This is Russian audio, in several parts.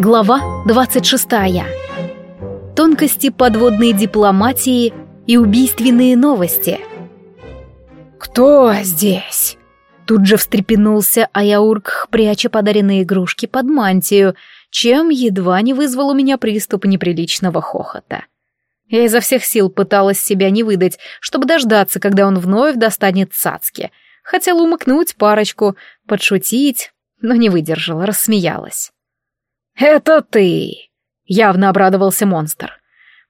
Глава 26. Тонкости подводной дипломатии и убийственные новости. «Кто здесь?» Тут же встрепенулся Аяурк, пряча подаренные игрушки под мантию, чем едва не вызвал у меня приступ неприличного хохота. Я изо всех сил пыталась себя не выдать, чтобы дождаться, когда он вновь достанет цацки. Хотела умыкнуть парочку, подшутить, но не выдержала, рассмеялась. «Это ты!» — явно обрадовался монстр.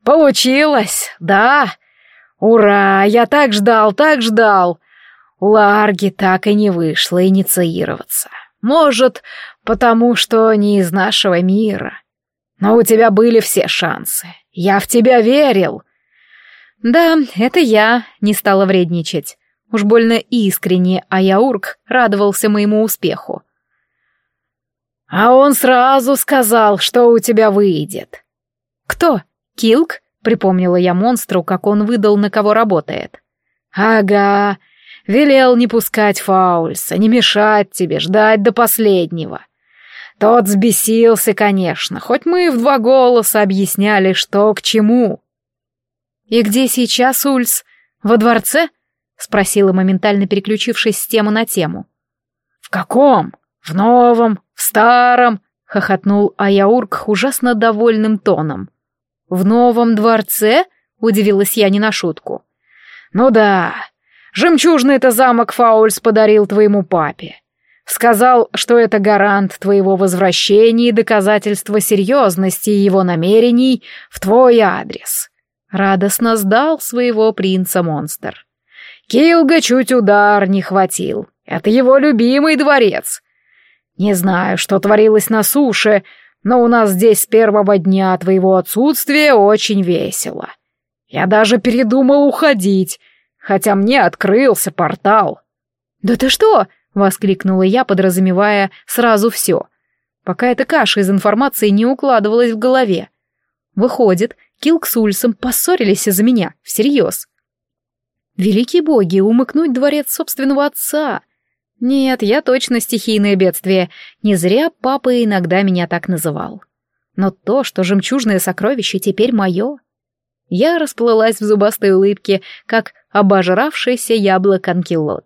«Получилось, да? Ура! Я так ждал, так ждал! У Ларги так и не вышло инициироваться. Может, потому что не из нашего мира. Но у тебя были все шансы. Я в тебя верил!» «Да, это я не стала вредничать. Уж больно искренне Аяурк радовался моему успеху. «А он сразу сказал, что у тебя выйдет». «Кто? Килк?» — припомнила я монстру, как он выдал, на кого работает. «Ага, велел не пускать Фаульса, не мешать тебе, ждать до последнего». Тот взбесился, конечно, хоть мы в два голоса объясняли, что к чему. «И где сейчас Ульс? Во дворце?» — спросила, моментально переключившись с темы на тему. «В каком? В новом? «В старом!» — хохотнул Аяурк ужасно довольным тоном. «В новом дворце?» — удивилась я не на шутку. «Ну да, жемчужный это замок Фаульс подарил твоему папе. Сказал, что это гарант твоего возвращения и доказательство серьезности его намерений в твой адрес». Радостно сдал своего принца-монстр. Килга чуть удар не хватил. Это его любимый дворец. Не знаю, что творилось на суше, но у нас здесь с первого дня твоего отсутствия очень весело. Я даже передумал уходить, хотя мне открылся портал». «Да ты что?» — воскликнула я, подразумевая сразу все, пока эта каша из информации не укладывалась в голове. Выходит, Килк с Ульсом поссорились из-за меня, всерьез. Великие боги, умыкнуть дворец собственного отца. Нет, я точно стихийное бедствие. Не зря папа иногда меня так называл. Но то, что жемчужное сокровище теперь мое... Я расплылась в зубастой улыбке, как обожравшийся яблок анкилот.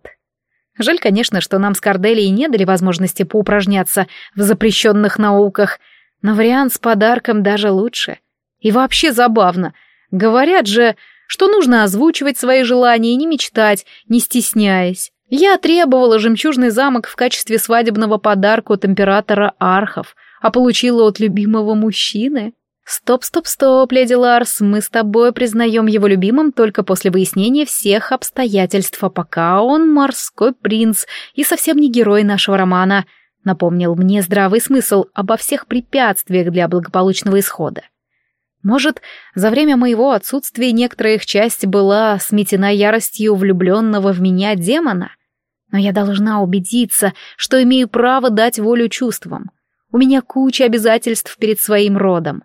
Жаль, конечно, что нам с Корделией не дали возможности поупражняться в запрещенных науках, но вариант с подарком даже лучше. И вообще забавно. Говорят же, что нужно озвучивать свои желания и не мечтать, не стесняясь. Я требовала жемчужный замок в качестве свадебного подарка от императора Архов, а получила от любимого мужчины. Стоп, стоп, стоп, леди Ларс, мы с тобой признаем его любимым только после выяснения всех обстоятельств, а пока он морской принц и совсем не герой нашего романа, напомнил мне здравый смысл обо всех препятствиях для благополучного исхода. Может, за время моего отсутствия некоторая их часть была сметена яростью влюбленного в меня демона? Но я должна убедиться, что имею право дать волю чувствам. У меня куча обязательств перед своим родом.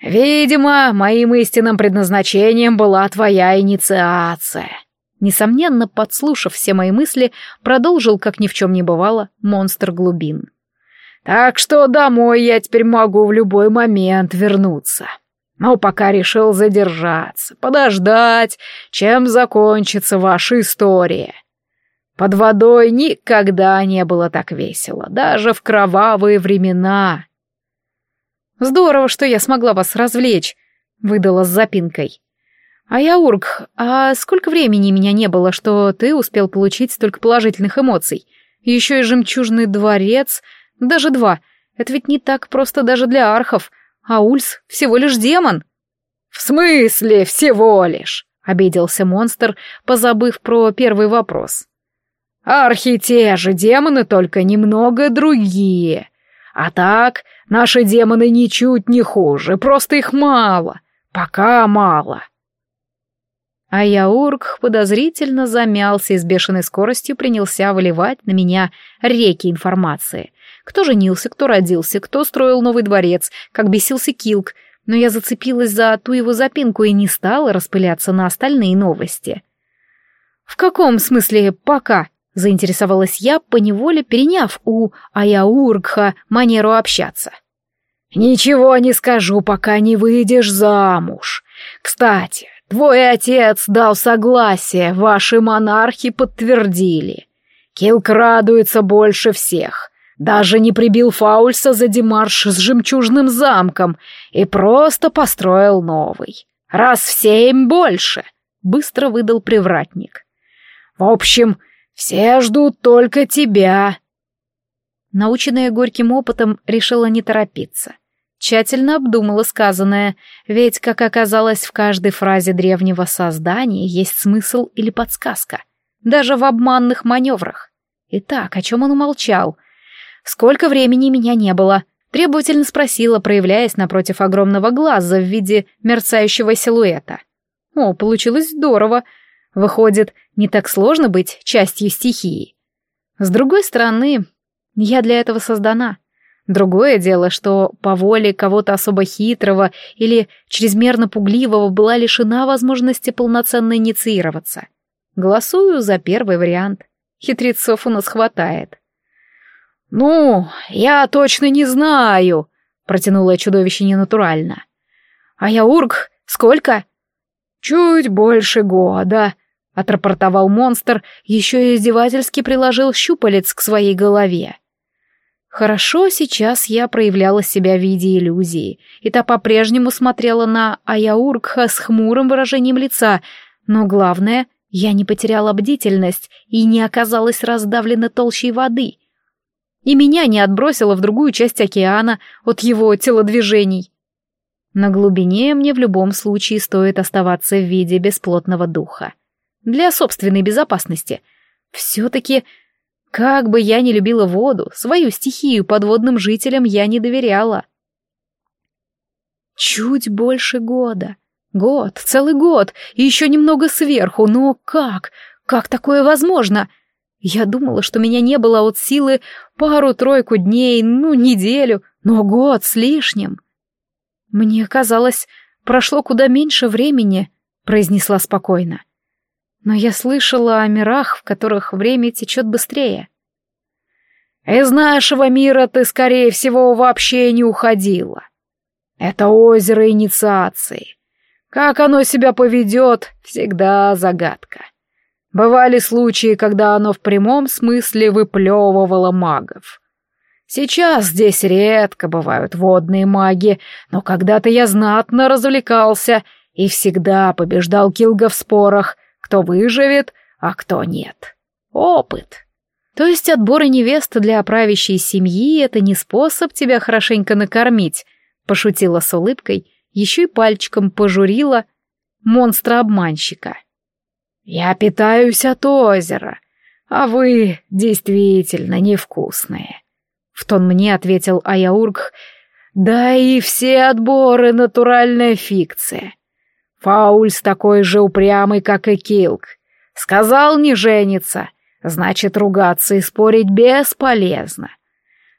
«Видимо, моим истинным предназначением была твоя инициация», Несомненно, подслушав все мои мысли, продолжил, как ни в чем не бывало, монстр глубин. Так что домой я теперь могу в любой момент вернуться. Но пока решил задержаться, подождать, чем закончится ваша история. Под водой никогда не было так весело, даже в кровавые времена. Здорово, что я смогла вас развлечь, выдала с запинкой. А я, Ург, а сколько времени меня не было, что ты успел получить столько положительных эмоций? Еще и жемчужный дворец — даже два. Это ведь не так просто даже для архов. А Ульс всего лишь демон. В смысле всего лишь? Обиделся монстр, позабыв про первый вопрос. Архи те же демоны, только немного другие. А так, наши демоны ничуть не хуже, просто их мало. Пока мало. А Яург подозрительно замялся и с бешеной скоростью принялся выливать на меня реки информации. Кто женился, кто родился, кто строил новый дворец, как бесился Килк, но я зацепилась за ту его запинку и не стала распыляться на остальные новости. «В каком смысле «пока»?» —— заинтересовалась я, поневоле переняв у Аяургха манеру общаться. «Ничего не скажу, пока не выйдешь замуж. Кстати, твой отец дал согласие, ваши монархи подтвердили. Килк радуется больше всех. Даже не прибил Фаульса за демарш с жемчужным замком и просто построил новый. Раз в семь больше, — быстро выдал привратник. В общем, все ждут только тебя. Наученная горьким опытом, решила не торопиться. Тщательно обдумала сказанное, ведь, как оказалось, в каждой фразе древнего создания есть смысл или подсказка, даже в обманных маневрах. Итак, о чем он умолчал? Сколько времени меня не было? Требовательно спросила, проявляясь напротив огромного глаза в виде мерцающего силуэта. О, получилось здорово. Выходит, не так сложно быть частью стихии. С другой стороны, я для этого создана. Другое дело, что по воле кого-то особо хитрого или чрезмерно пугливого была лишена возможности полноценно инициироваться. Голосую за первый вариант. Хитрецов у нас хватает. «Ну, я точно не знаю», — протянуло чудовище ненатурально. «А я ург, сколько?» «Чуть больше года», — отрапортовал монстр, еще и издевательски приложил щупалец к своей голове. Хорошо, сейчас я проявляла себя в виде иллюзии, и та по-прежнему смотрела на Аяургха с хмурым выражением лица, но главное, я не потеряла бдительность и не оказалась раздавлена толщей воды — и меня не отбросило в другую часть океана от его телодвижений. На глубине мне в любом случае стоит оставаться в виде бесплотного духа. Для собственной безопасности. Все-таки, как бы я ни любила воду, свою стихию подводным жителям я не доверяла. Чуть больше года. Год, целый год, и еще немного сверху, но как? Как такое возможно? — я думала, что меня не было от силы пару-тройку дней, ну, неделю, но год с лишним. Мне казалось, прошло куда меньше времени, произнесла спокойно. Но я слышала о мирах, в которых время течет быстрее. Из нашего мира ты, скорее всего, вообще не уходила. Это озеро инициации. Как оно себя поведет, всегда загадка. Бывали случаи, когда оно в прямом смысле выплевывало магов. Сейчас здесь редко бывают водные маги, но когда-то я знатно развлекался и всегда побеждал Килга в спорах, кто выживет, а кто нет. Опыт. То есть отбор невесты для правящей семьи — это не способ тебя хорошенько накормить, пошутила с улыбкой, еще и пальчиком пожурила монстра-обманщика. Я питаюсь от озера, а вы действительно невкусные. В тон мне ответил Аяург, да и все отборы натуральная фикция. Фаульс такой же упрямый, как и Килк. Сказал не жениться, значит ругаться и спорить бесполезно.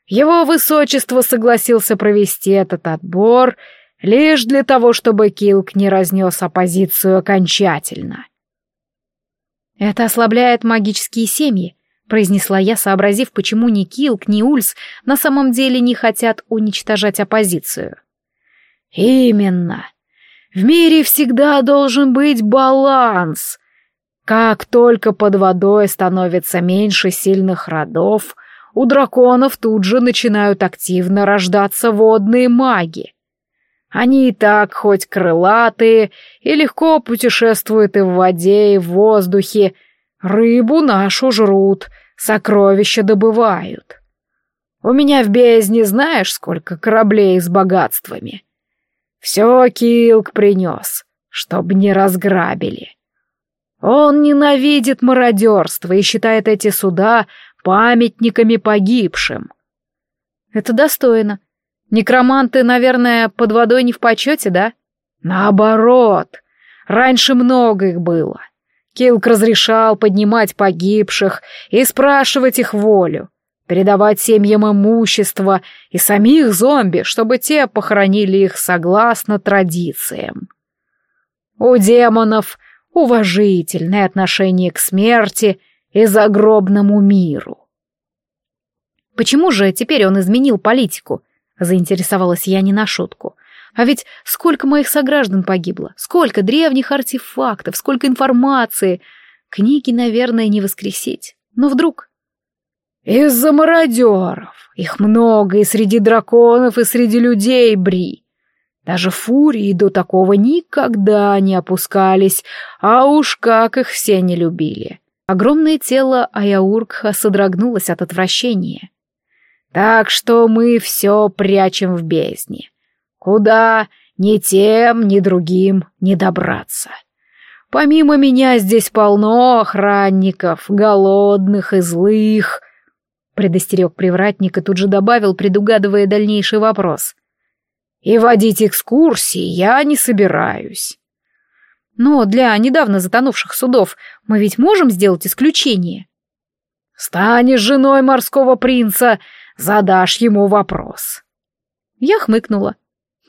Его высочество согласился провести этот отбор лишь для того, чтобы Килк не разнес оппозицию окончательно. «Это ослабляет магические семьи», — произнесла я, сообразив, почему ни Килк, ни Ульс на самом деле не хотят уничтожать оппозицию. «Именно. В мире всегда должен быть баланс. Как только под водой становится меньше сильных родов, у драконов тут же начинают активно рождаться водные маги. Они и так хоть крылатые и легко путешествуют и в воде, и в воздухе. Рыбу нашу жрут, сокровища добывают. У меня в бездне знаешь, сколько кораблей с богатствами. Все Килк принес, чтоб не разграбили. Он ненавидит мародерство и считает эти суда памятниками погибшим. Это достойно. Некроманты, наверное, под водой не в почете, да? Наоборот. Раньше много их было. Килк разрешал поднимать погибших и спрашивать их волю, передавать семьям имущество и самих зомби, чтобы те похоронили их согласно традициям. У демонов уважительное отношение к смерти и загробному миру. Почему же теперь он изменил политику? Заинтересовалась я не на шутку. А ведь сколько моих сограждан погибло, сколько древних артефактов, сколько информации. Книги, наверное, не воскресить. Но вдруг... Из-за мародеров. Их много и среди драконов, и среди людей, Бри. Даже фурии до такого никогда не опускались, а уж как их все не любили. Огромное тело Аяуркха содрогнулось от отвращения. Так что мы все прячем в бездне. Куда ни тем, ни другим не добраться. Помимо меня здесь полно охранников, голодных и злых. Предостерег привратник и тут же добавил, предугадывая дальнейший вопрос. И водить экскурсии я не собираюсь. Но для недавно затонувших судов мы ведь можем сделать исключение. Станешь женой морского принца, задашь ему вопрос. Я хмыкнула.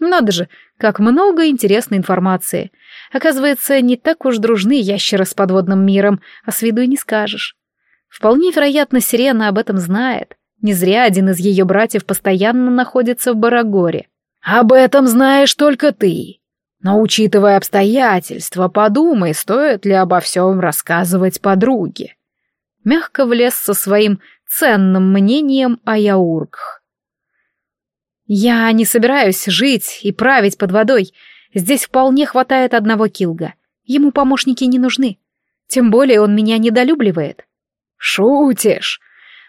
Надо же, как много интересной информации. Оказывается, не так уж дружны ящеры с подводным миром, а с виду и не скажешь. Вполне вероятно, Сирена об этом знает. Не зря один из ее братьев постоянно находится в Барагоре. «Об этом знаешь только ты. Но, учитывая обстоятельства, подумай, стоит ли обо всем рассказывать подруге». Мягко влез со своим ценным мнением о Яургах. «Я не собираюсь жить и править под водой. Здесь вполне хватает одного Килга. Ему помощники не нужны. Тем более он меня недолюбливает». «Шутишь?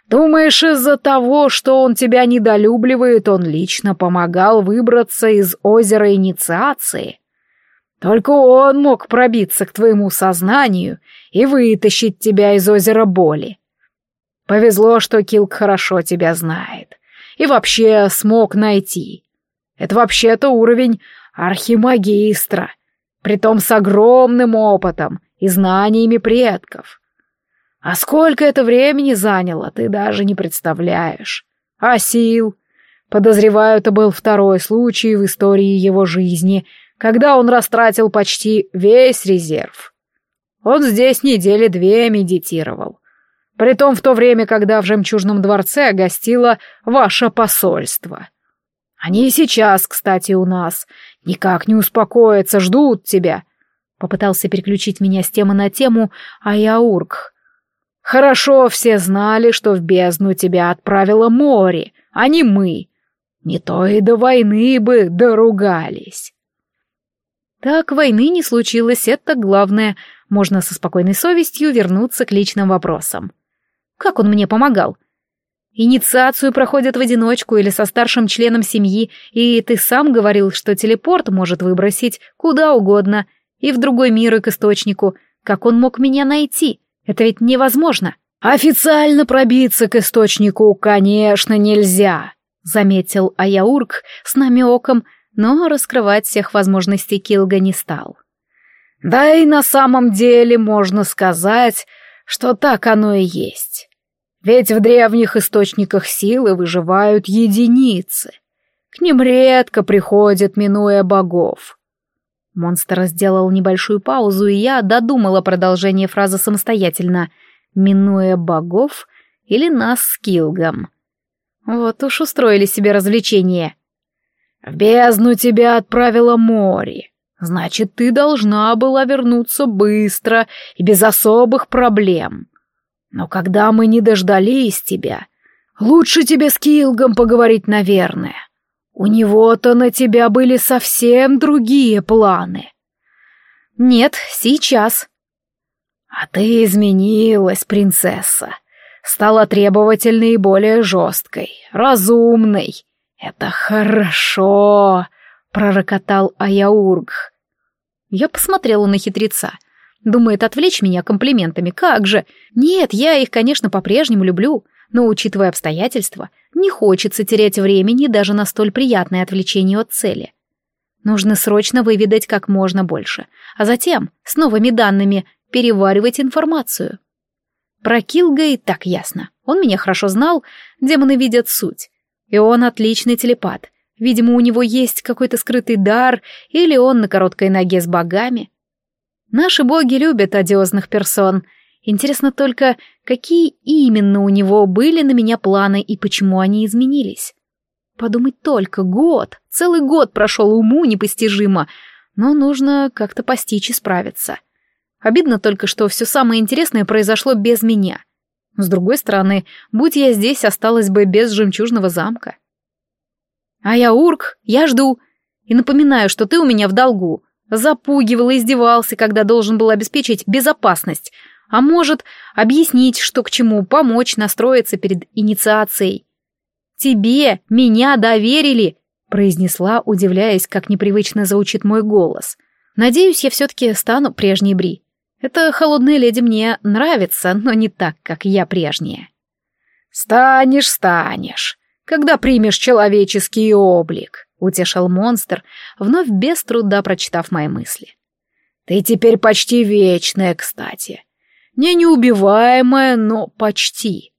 Думаешь, из-за того, что он тебя недолюбливает, он лично помогал выбраться из озера инициации? Только он мог пробиться к твоему сознанию и вытащить тебя из озера боли. Повезло, что Килк хорошо тебя знает и вообще смог найти. Это вообще-то уровень архимагистра, притом с огромным опытом и знаниями предков. А сколько это времени заняло, ты даже не представляешь. А сил? Подозреваю, это был второй случай в истории его жизни, когда он растратил почти весь резерв. Он здесь недели две медитировал. Притом в то время, когда в «Жемчужном дворце» гостило ваше посольство. Они и сейчас, кстати, у нас. Никак не успокоятся, ждут тебя. Попытался переключить меня с темы на тему Аяурк. Хорошо все знали, что в бездну тебя отправило море, а не мы. Не то и до войны бы доругались. Так войны не случилось, это главное. Можно со спокойной совестью вернуться к личным вопросам. Как он мне помогал? Инициацию проходят в одиночку или со старшим членом семьи, и ты сам говорил, что телепорт может выбросить куда угодно, и в другой мир, и к источнику. Как он мог меня найти? Это ведь невозможно. Официально пробиться к источнику, конечно, нельзя, заметил Аяурк с намеком, но раскрывать всех возможностей Килга не стал. Да и на самом деле можно сказать, что так оно и есть. Ведь в древних источниках силы выживают единицы. К ним редко приходят, минуя богов. Монстр сделал небольшую паузу, и я додумала продолжение фразы самостоятельно, минуя богов или нас с Килгом. Вот уж устроили себе развлечение. «В бездну тебя отправило море. Значит, ты должна была вернуться быстро и без особых проблем. Но когда мы не дождались тебя, лучше тебе с Килгом поговорить, наверное. У него-то на тебя были совсем другие планы. Нет, сейчас. А ты изменилась, принцесса. Стала требовательной и более жесткой, разумной. Это хорошо пророкотал Аяург. Я посмотрела на хитреца. Думает отвлечь меня комплиментами. Как же? Нет, я их, конечно, по-прежнему люблю, но, учитывая обстоятельства, не хочется терять времени даже на столь приятное отвлечение от цели. Нужно срочно выведать как можно больше, а затем, с новыми данными, переваривать информацию. Про Килга и так ясно. Он меня хорошо знал, демоны видят суть. И он отличный телепат, Видимо, у него есть какой-то скрытый дар, или он на короткой ноге с богами. Наши боги любят одиозных персон, Интересно только, какие именно у него были на меня планы и почему они изменились. Подумать только, год, целый год прошел уму непостижимо, но нужно как-то постичь и справиться. Обидно только, что все самое интересное произошло без меня. С другой стороны, будь я здесь, осталась бы без жемчужного замка. А я урк, я жду. И напоминаю, что ты у меня в долгу. Запугивал и издевался, когда должен был обеспечить безопасность, а может, объяснить, что к чему, помочь настроиться перед инициацией. «Тебе меня доверили!» — произнесла, удивляясь, как непривычно звучит мой голос. «Надеюсь, я все-таки стану прежней Бри. Эта холодная леди мне нравится, но не так, как я прежняя». «Станешь, станешь, когда примешь человеческий облик», — утешил монстр, вновь без труда прочитав мои мысли. «Ты теперь почти вечная, кстати. Не неубиваемая, но почти.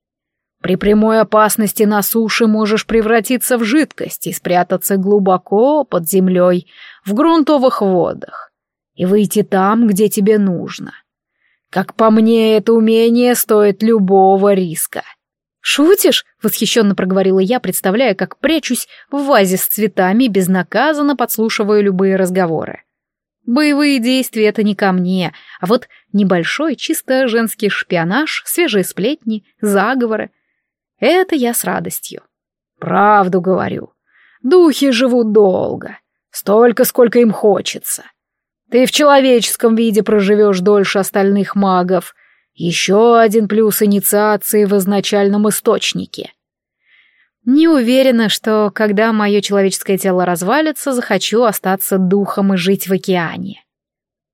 При прямой опасности на суше можешь превратиться в жидкость и спрятаться глубоко под землей, в грунтовых водах, и выйти там, где тебе нужно. Как по мне, это умение стоит любого риска. «Шутишь?» — восхищенно проговорила я, представляя, как прячусь в вазе с цветами, безнаказанно подслушивая любые разговоры. Боевые действия — это не ко мне, а вот небольшой чисто женский шпионаж, свежие сплетни, заговоры. Это я с радостью. Правду говорю. Духи живут долго. Столько, сколько им хочется. Ты в человеческом виде проживешь дольше остальных магов. Еще один плюс инициации в изначальном источнике. Не уверена, что, когда мое человеческое тело развалится, захочу остаться духом и жить в океане.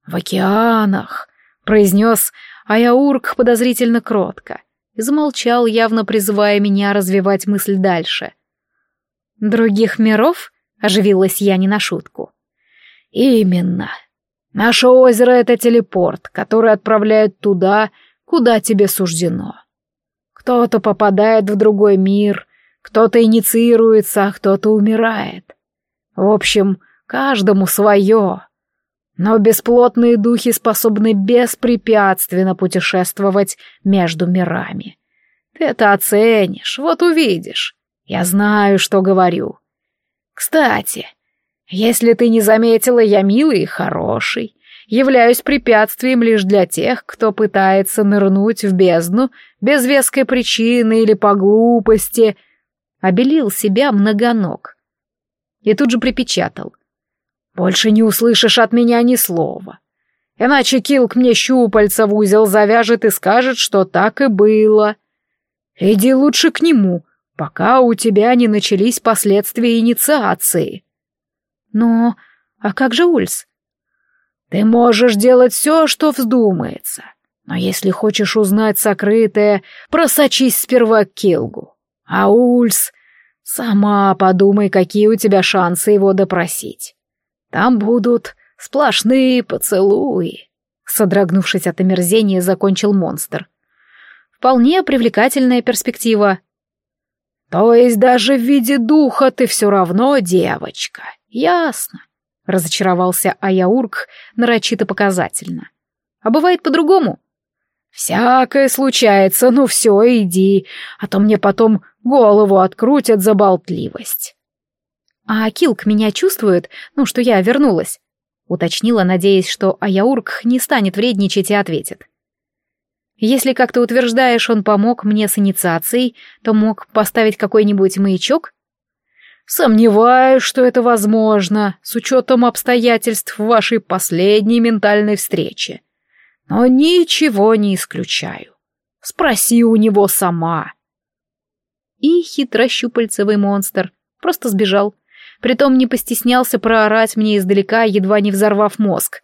«В океанах», — произнес Аяурк подозрительно кротко, и замолчал, явно призывая меня развивать мысль дальше. «Других миров?» — оживилась я не на шутку. «Именно. Наше озеро — это телепорт, который отправляет туда, куда тебе суждено. Кто-то попадает в другой мир — кто-то инициируется, а кто-то умирает. В общем, каждому свое. Но бесплотные духи способны беспрепятственно путешествовать между мирами. Ты это оценишь, вот увидишь. Я знаю, что говорю. Кстати, если ты не заметила, я милый и хороший. Являюсь препятствием лишь для тех, кто пытается нырнуть в бездну без веской причины или по глупости — обелил себя многоног. И тут же припечатал. «Больше не услышишь от меня ни слова. Иначе Килк мне щупальца в узел завяжет и скажет, что так и было. Иди лучше к нему, пока у тебя не начались последствия инициации». «Но... а как же Ульс?» «Ты можешь делать все, что вздумается». Но если хочешь узнать сокрытое, просочись сперва к Килгу. А Ульс, сама подумай, какие у тебя шансы его допросить. Там будут сплошные поцелуи. Содрогнувшись от омерзения, закончил монстр. Вполне привлекательная перспектива. То есть даже в виде духа ты все равно девочка. Ясно. Разочаровался Аяурк нарочито показательно. А бывает по-другому? «Всякое случается, ну все, иди, а то мне потом голову открутят за болтливость». «А Килк меня чувствует, ну, что я вернулась?» Уточнила, надеясь, что Аяурк не станет вредничать и ответит. «Если, как ты утверждаешь, он помог мне с инициацией, то мог поставить какой-нибудь маячок?» «Сомневаюсь, что это возможно, с учетом обстоятельств вашей последней ментальной встречи», но ничего не исключаю. Спроси у него сама. И хитрощупальцевый монстр просто сбежал. Притом не постеснялся проорать мне издалека, едва не взорвав мозг.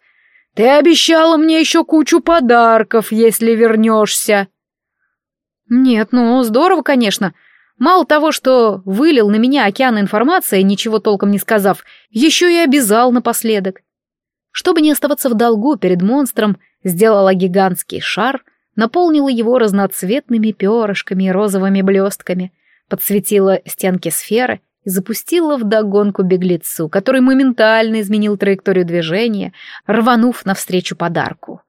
«Ты обещала мне еще кучу подарков, если вернешься!» «Нет, ну, здорово, конечно. Мало того, что вылил на меня океан информации, ничего толком не сказав, еще и обязал напоследок. Чтобы не оставаться в долгу перед монстром, сделала гигантский шар, наполнила его разноцветными перышками и розовыми блестками, подсветила стенки сферы и запустила в догонку беглецу, который моментально изменил траекторию движения, рванув навстречу подарку.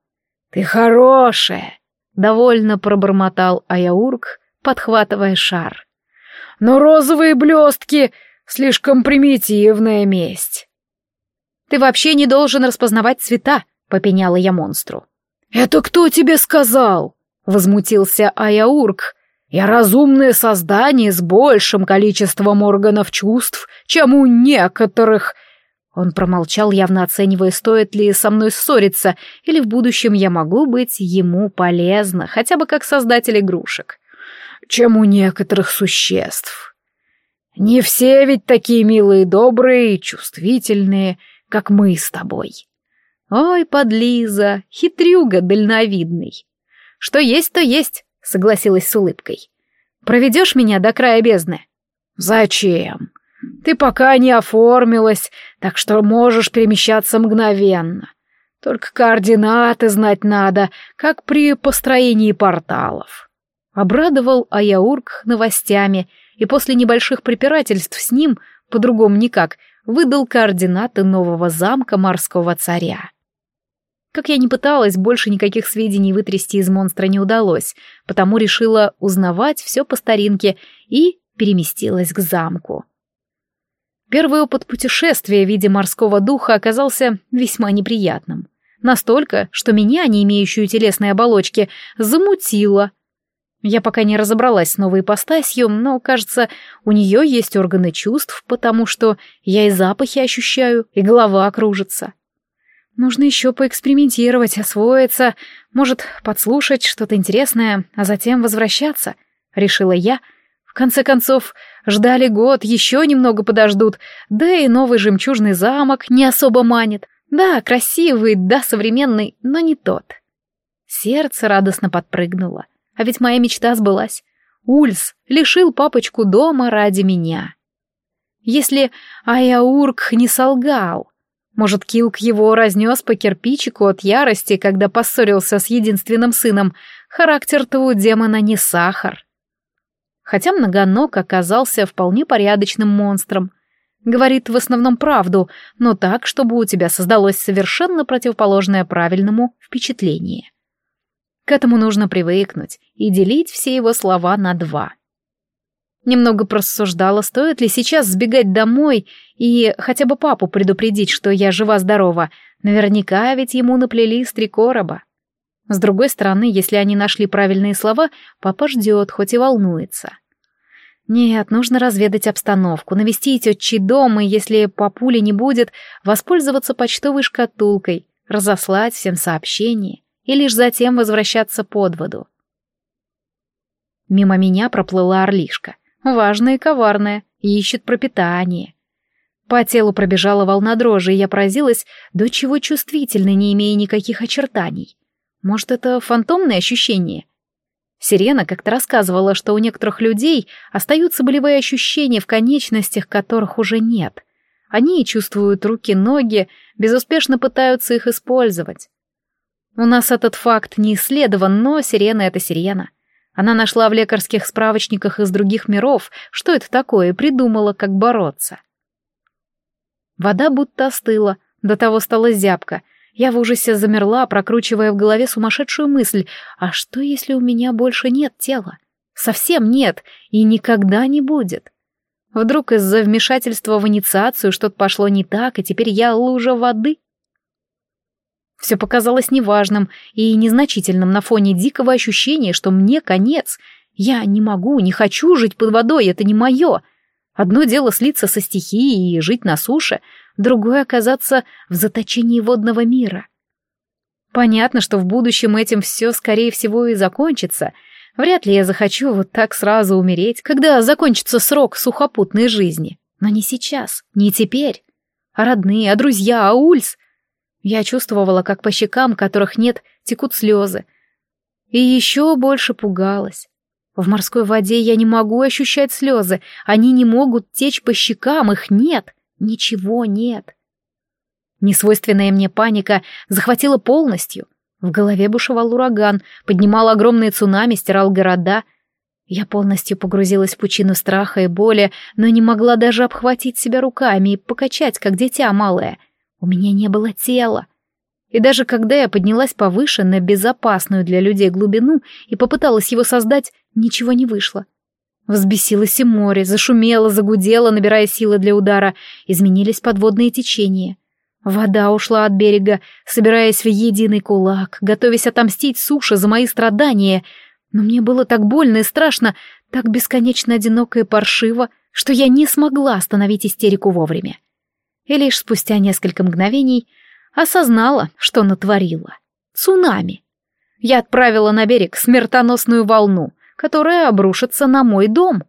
«Ты хорошая!» — довольно пробормотал Аяурк, подхватывая шар. «Но розовые блестки — слишком примитивная месть». «Ты вообще не должен распознавать цвета», — попеняла я монстру. «Это кто тебе сказал?» — возмутился Аяурк. «Я разумное создание с большим количеством органов чувств, чем у некоторых...» Он промолчал, явно оценивая, стоит ли со мной ссориться, или в будущем я могу быть ему полезна, хотя бы как создатель игрушек. «Чем у некоторых существ...» Не все ведь такие милые, добрые и чувствительные, как мы с тобой. Ой, подлиза, хитрюга дальновидный. Что есть, то есть, согласилась с улыбкой. Проведешь меня до края бездны? Зачем? Ты пока не оформилась, так что можешь перемещаться мгновенно. Только координаты знать надо, как при построении порталов. Обрадовал Аяурк новостями, и после небольших препирательств с ним, по-другому никак, выдал координаты нового замка морского царя. Как я ни пыталась, больше никаких сведений вытрясти из монстра не удалось, потому решила узнавать все по старинке и переместилась к замку. Первый опыт путешествия в виде морского духа оказался весьма неприятным. Настолько, что меня, не имеющую телесной оболочки, замутило. Я пока не разобралась с новой ипостасью, но, кажется, у нее есть органы чувств, потому что я и запахи ощущаю, и голова кружится. Нужно еще поэкспериментировать, освоиться, может, подслушать что-то интересное, а затем возвращаться, — решила я. В конце концов, ждали год, еще немного подождут, да и новый жемчужный замок не особо манит. Да, красивый, да, современный, но не тот. Сердце радостно подпрыгнуло, а ведь моя мечта сбылась. Ульс лишил папочку дома ради меня. Если Аяурк не солгал, может, Килк его разнес по кирпичику от ярости, когда поссорился с единственным сыном. Характер-то у демона не сахар. Хотя многоног оказался вполне порядочным монстром. Говорит в основном правду, но так, чтобы у тебя создалось совершенно противоположное правильному впечатление. К этому нужно привыкнуть и делить все его слова на два — Немного просуждала, стоит ли сейчас сбегать домой и хотя бы папу предупредить, что я жива-здорова. Наверняка ведь ему наплели с три короба. С другой стороны, если они нашли правильные слова, папа ждет, хоть и волнуется. Нет, нужно разведать обстановку, навестить отчий дом и, если папули не будет, воспользоваться почтовой шкатулкой, разослать всем сообщения и лишь затем возвращаться под воду. Мимо меня проплыла орлишка важная и коварная, ищет пропитание. По телу пробежала волна дрожи, и я поразилась, до чего чувствительной, не имея никаких очертаний. Может, это фантомное ощущение? Сирена как-то рассказывала, что у некоторых людей остаются болевые ощущения в конечностях, которых уже нет. Они чувствуют руки, ноги, безуспешно пытаются их использовать. У нас этот факт не исследован, но сирена — это сирена. Она нашла в лекарских справочниках из других миров, что это такое, и придумала, как бороться. Вода будто остыла, до того стала зябко. Я в ужасе замерла, прокручивая в голове сумасшедшую мысль, а что, если у меня больше нет тела? Совсем нет и никогда не будет. Вдруг из-за вмешательства в инициацию что-то пошло не так, и теперь я лужа воды? Все показалось неважным и незначительным на фоне дикого ощущения, что мне конец. Я не могу, не хочу жить под водой, это не мое. Одно дело слиться со стихией и жить на суше, другое — оказаться в заточении водного мира. Понятно, что в будущем этим все, скорее всего, и закончится. Вряд ли я захочу вот так сразу умереть, когда закончится срок сухопутной жизни. Но не сейчас, не теперь. А родные, а друзья, а Ульс — я чувствовала, как по щекам, которых нет, текут слезы. И еще больше пугалась. В морской воде я не могу ощущать слезы, они не могут течь по щекам, их нет, ничего нет. Несвойственная мне паника захватила полностью. В голове бушевал ураган, поднимал огромные цунами, стирал города. Я полностью погрузилась в пучину страха и боли, но не могла даже обхватить себя руками и покачать, как дитя малое — у меня не было тела. И даже когда я поднялась повыше на безопасную для людей глубину и попыталась его создать, ничего не вышло. Взбесилось и море, зашумело, загудело, набирая силы для удара, изменились подводные течения. Вода ушла от берега, собираясь в единый кулак, готовясь отомстить суше за мои страдания. Но мне было так больно и страшно, так бесконечно одиноко и паршиво, что я не смогла остановить истерику вовремя. И лишь спустя несколько мгновений осознала, что натворила. Цунами. Я отправила на берег смертоносную волну, которая обрушится на мой дом.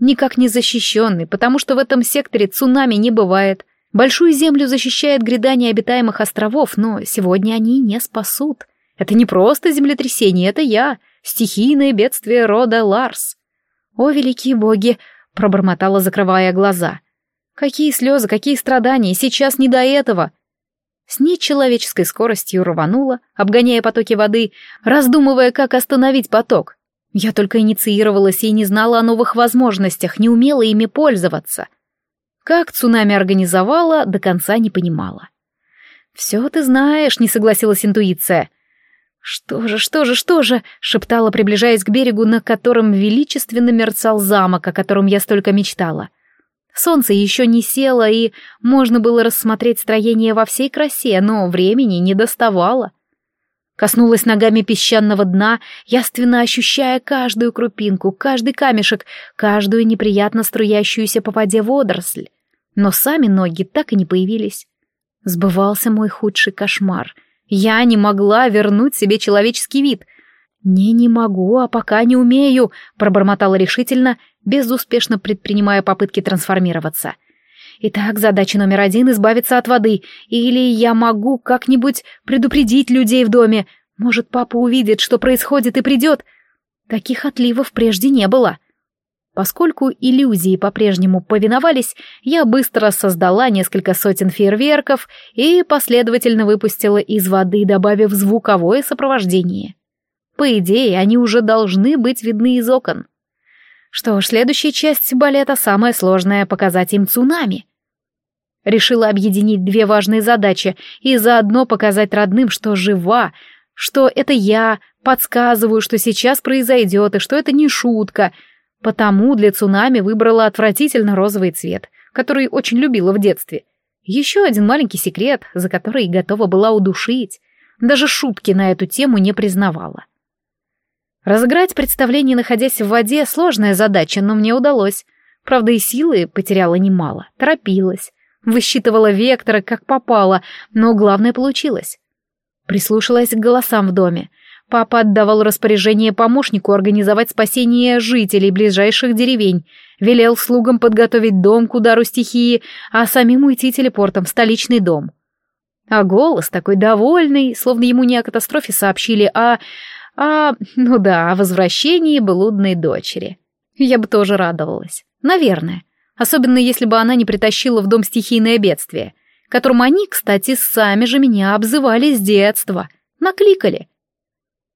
Никак не защищенный, потому что в этом секторе цунами не бывает. Большую землю защищает гряда необитаемых островов, но сегодня они не спасут. Это не просто землетрясение, это я, стихийное бедствие рода Ларс. О, великие боги, пробормотала, закрывая глаза. Какие слезы, какие страдания, сейчас не до этого. С нечеловеческой скоростью рванула, обгоняя потоки воды, раздумывая, как остановить поток. Я только инициировалась и не знала о новых возможностях, не умела ими пользоваться. Как цунами организовала, до конца не понимала. «Все ты знаешь», — не согласилась интуиция. «Что же, что же, что же?» — шептала, приближаясь к берегу, на котором величественно мерцал замок, о котором я столько мечтала. Солнце еще не село, и можно было рассмотреть строение во всей красе, но времени не доставало. Коснулась ногами песчаного дна, яственно ощущая каждую крупинку, каждый камешек, каждую неприятно струящуюся по воде водоросль. Но сами ноги так и не появились. Сбывался мой худший кошмар. Я не могла вернуть себе человеческий вид. «Не, не могу, а пока не умею», — пробормотала решительно безуспешно предпринимая попытки трансформироваться. Итак, задача номер один — избавиться от воды. Или я могу как-нибудь предупредить людей в доме. Может, папа увидит, что происходит, и придет. Таких отливов прежде не было. Поскольку иллюзии по-прежнему повиновались, я быстро создала несколько сотен фейерверков и последовательно выпустила из воды, добавив звуковое сопровождение. По идее, они уже должны быть видны из окон. Что ж, следующая часть балета самая сложная — показать им цунами. Решила объединить две важные задачи и заодно показать родным, что жива, что это я подсказываю, что сейчас произойдет, и что это не шутка. Потому для цунами выбрала отвратительно розовый цвет, который очень любила в детстве. Еще один маленький секрет, за который готова была удушить. Даже шутки на эту тему не признавала. Разыграть представление, находясь в воде, сложная задача, но мне удалось. Правда, и силы потеряла немало, торопилась, высчитывала векторы, как попало, но главное получилось. Прислушалась к голосам в доме. Папа отдавал распоряжение помощнику организовать спасение жителей ближайших деревень, велел слугам подготовить дом к удару стихии, а самим уйти телепортом в столичный дом. А голос такой довольный, словно ему не о катастрофе сообщили, а а, ну да, о возвращении блудной дочери. Я бы тоже радовалась. Наверное. Особенно если бы она не притащила в дом стихийное бедствие, которым они, кстати, сами же меня обзывали с детства. Накликали.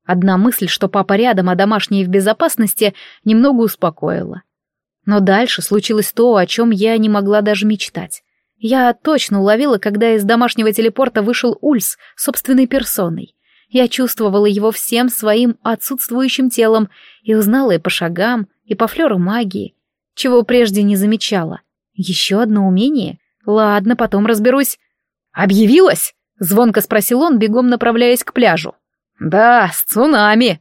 Одна мысль, что папа рядом, а домашние в безопасности, немного успокоила. Но дальше случилось то, о чем я не могла даже мечтать. Я точно уловила, когда из домашнего телепорта вышел Ульс собственной персоной. Я чувствовала его всем своим отсутствующим телом и узнала и по шагам, и по флеру магии, чего прежде не замечала. Еще одно умение? Ладно, потом разберусь. «Объявилась?» — звонко спросил он, бегом направляясь к пляжу. «Да, с цунами».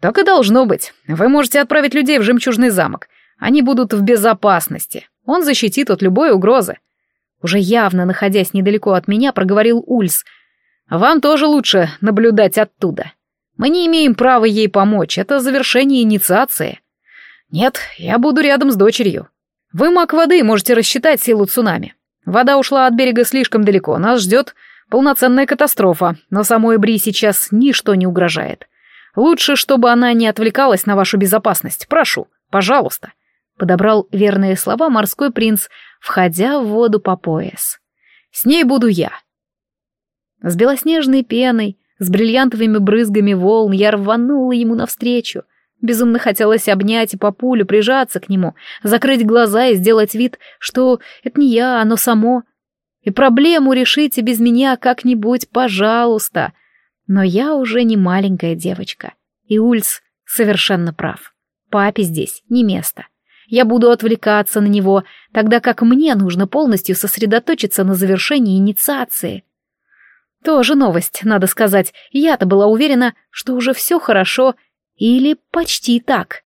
«Так и должно быть. Вы можете отправить людей в жемчужный замок. Они будут в безопасности. Он защитит от любой угрозы». Уже явно находясь недалеко от меня, проговорил Ульс — вам тоже лучше наблюдать оттуда. Мы не имеем права ей помочь, это завершение инициации. Нет, я буду рядом с дочерью. Вы, маг воды, можете рассчитать силу цунами. Вода ушла от берега слишком далеко, нас ждет полноценная катастрофа, но самой Бри сейчас ничто не угрожает. Лучше, чтобы она не отвлекалась на вашу безопасность. Прошу, пожалуйста. Подобрал верные слова морской принц, входя в воду по пояс. С ней буду я. С белоснежной пеной, с бриллиантовыми брызгами волн я рванула ему навстречу. Безумно хотелось обнять и по пулю прижаться к нему, закрыть глаза и сделать вид, что это не я, оно само. И проблему решите без меня как-нибудь, пожалуйста. Но я уже не маленькая девочка. И Ульс совершенно прав. Папе здесь не место. Я буду отвлекаться на него, тогда как мне нужно полностью сосредоточиться на завершении инициации. Тоже новость, надо сказать. Я-то была уверена, что уже все хорошо или почти так.